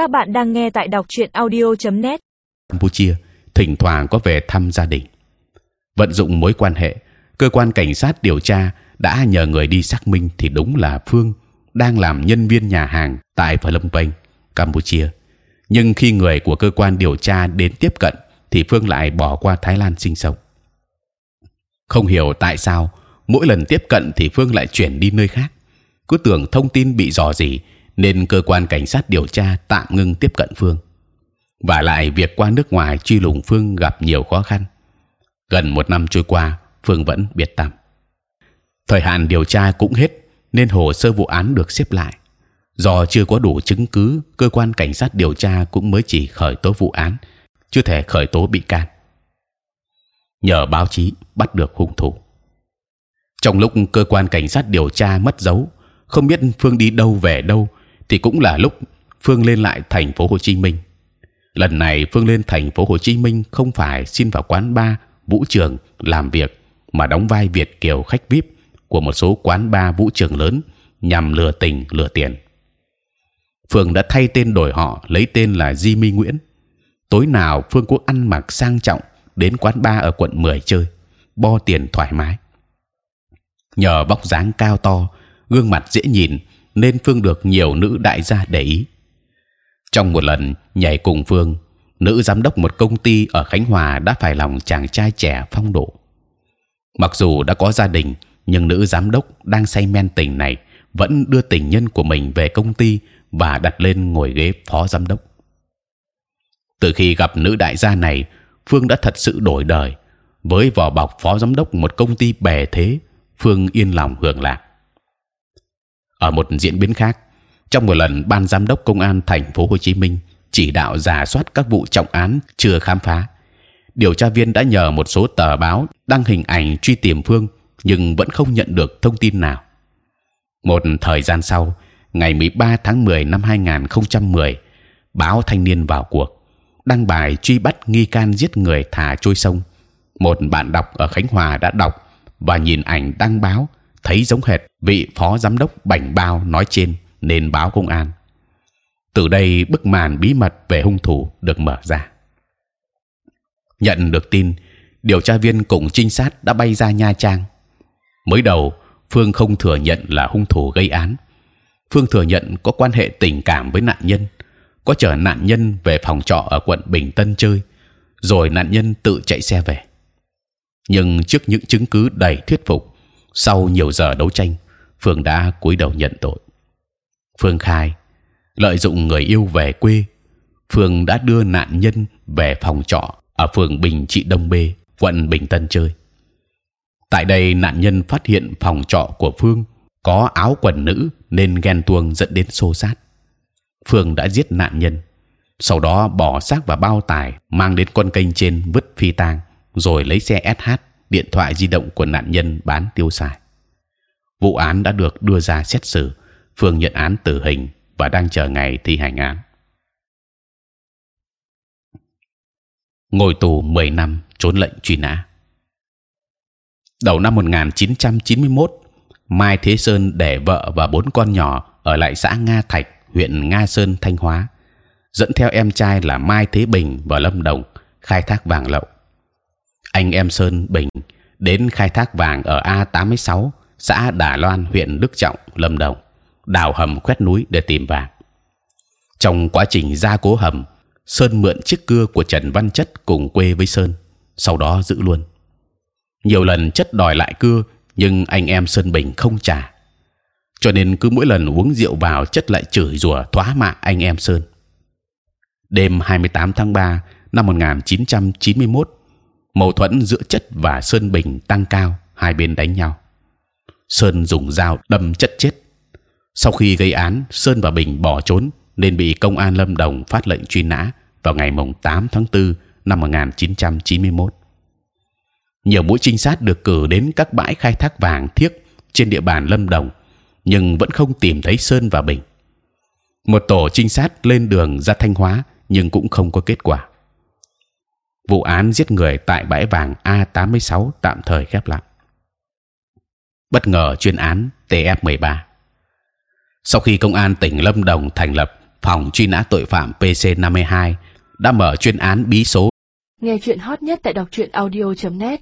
Các bạn đang nghe tại đọc truyện audio.net. Campuchia thỉnh thoảng có về thăm gia đình. Vận dụng mối quan hệ, cơ quan cảnh sát điều tra đã nhờ người đi xác minh thì đúng là Phương đang làm nhân viên nhà hàng tại Phnom Penh, Campuchia. Nhưng khi người của cơ quan điều tra đến tiếp cận, thì Phương lại bỏ qua Thái Lan sinh sống. Không hiểu tại sao mỗi lần tiếp cận thì Phương lại chuyển đi nơi khác. Cứ tưởng thông tin bị dò dỉ nên cơ quan cảnh sát điều tra tạm ngưng tiếp cận Phương. Và lại việc qua nước ngoài truy lùng Phương gặp nhiều khó khăn. Gần một năm trôi qua, Phương vẫn biệt tăm. Thời hạn điều tra cũng hết, nên hồ sơ vụ án được xếp lại. Do chưa có đủ chứng cứ, cơ quan cảnh sát điều tra cũng mới chỉ khởi tố vụ án, chưa thể khởi tố bị can. Nhờ báo chí bắt được hung thủ. Trong lúc cơ quan cảnh sát điều tra mất dấu, không biết Phương đi đâu về đâu, thì cũng là lúc Phương lên lại thành phố Hồ Chí Minh. Lần này Phương lên thành phố Hồ Chí Minh không phải xin vào quán bar, vũ trường làm việc, mà đóng vai Việt kiều khách vip của một số quán bar vũ trường lớn nhằm lừa tình lừa tiền. Phương đã thay tên đổi họ lấy tên là Jimmy Nguyễn. Tối nào Phương cũng ăn mặc sang trọng đến quán bar ở quận 10 chơi, bo tiền thoải mái. Nhờ bóc dáng cao to, gương mặt dễ nhìn nên Phương được nhiều nữ đại gia để ý. Trong một lần nhảy cùng Phương, nữ giám đốc một công ty ở Khánh Hòa đã phải lòng chàng trai trẻ phong độ. Mặc dù đã có gia đình, nhưng nữ giám đốc đang say men tình này vẫn đưa tình nhân của mình về công ty và đặt lên ngồi ghế phó giám đốc. Từ khi gặp nữ đại gia này, Phương đã thật sự đổi đời. Với vỏ bọc phó giám đốc một công ty bè thế, Phương yên lòng hưởng lạc. Ở một diễn biến khác, trong một lần ban giám đốc công an thành phố Hồ Chí Minh chỉ đạo giả soát các vụ trọng án chưa khám phá, điều tra viên đã nhờ một số tờ báo đăng hình ảnh truy tìm Phương, nhưng vẫn không nhận được thông tin nào. Một thời gian sau, ngày 13 tháng 10 năm 2010, báo Thanh niên vào cuộc đăng bài truy bắt nghi can giết người thả trôi sông. Một bạn đọc ở Khánh Hòa đã đọc và nhìn ảnh đăng báo thấy giống hệt vị phó giám đốc bảnh bao nói trên nên báo công an. Từ đây bức màn bí mật về hung thủ được mở ra. Nhận được tin, điều tra viên cùng trinh sát đã bay ra Nha Trang. Mới đầu, Phương không thừa nhận là hung thủ gây án. Phương thừa nhận có quan hệ tình cảm với nạn nhân, có chở nạn nhân về phòng trọ ở quận Bình Tân chơi, rồi nạn nhân tự chạy xe về. Nhưng trước những chứng cứ đầy thuyết phục, sau nhiều giờ đấu tranh, Phương đã cúi đầu nhận tội. Phương khai lợi dụng người yêu về quê, Phương đã đưa nạn nhân về phòng trọ ở phường Bình Trị Đông B, quận Bình Tân chơi. Tại đây nạn nhân phát hiện phòng trọ của Phương có áo quần nữ nên ghen tuông dẫn đến xô xát. Phương đã giết nạn nhân, sau đó bỏ xác vào bao tải mang đến con kênh trên vứt phi tang, rồi lấy xe SH, điện thoại di động của nạn nhân bán tiêu xài. Vụ án đã được đưa ra xét xử, Phương nhận án tử hình và đang chờ ngày thi hành án. Ngồi tù 10 năm trốn lệnh truy nã. Đầu năm 1991, Mai Thế Sơn để vợ và bốn con nhỏ ở lại xã Nga Thạch, huyện Nga Sơn, Thanh Hóa, dẫn theo em trai là Mai Thế Bình và Lâm Đồng khai thác vàng lậu. Anh em Sơn Bình đến khai thác vàng ở A 86 xã Đà Loan, huyện Đức Trọng, Lâm Đồng, đào hầm quét núi để tìm vàng. Trong quá trình gia cố hầm, Sơn mượn chiếc cưa của Trần Văn Chất cùng quê với Sơn, sau đó giữ luôn. Nhiều lần Chất đòi lại cưa, nhưng anh em Sơn Bình không trả, cho nên cứ mỗi lần uống rượu vào Chất lại chửi rủa thóa mạ anh em Sơn. Đêm 28 tháng 3 năm 1991, mâu thuẫn giữa Chất và Sơn Bình tăng cao, hai bên đánh nhau. Sơn dùng dao đâm Chất chết. Sau khi gây án, Sơn và Bình bỏ trốn nên bị công an Lâm Đồng phát lệnh truy nã vào ngày mùng 8 tháng 4 năm 1991. Nhiều mũi trinh sát được cử đến các bãi khai thác vàng thiếc trên địa bàn Lâm Đồng, nhưng vẫn không tìm thấy Sơn và Bình. Một tổ trinh sát lên đường ra Thanh Hóa nhưng cũng không có kết quả. Vụ án giết người tại bãi vàng A86 tạm thời khép lại. Bất ngờ chuyên án TF13 sau khi công an tỉnh Lâm Đồng thành lập, phòng truy nã tội phạm PC 52 đã mở chuyên án bí số. Nghe chuyện hot nhất tại đọc truyện audio.net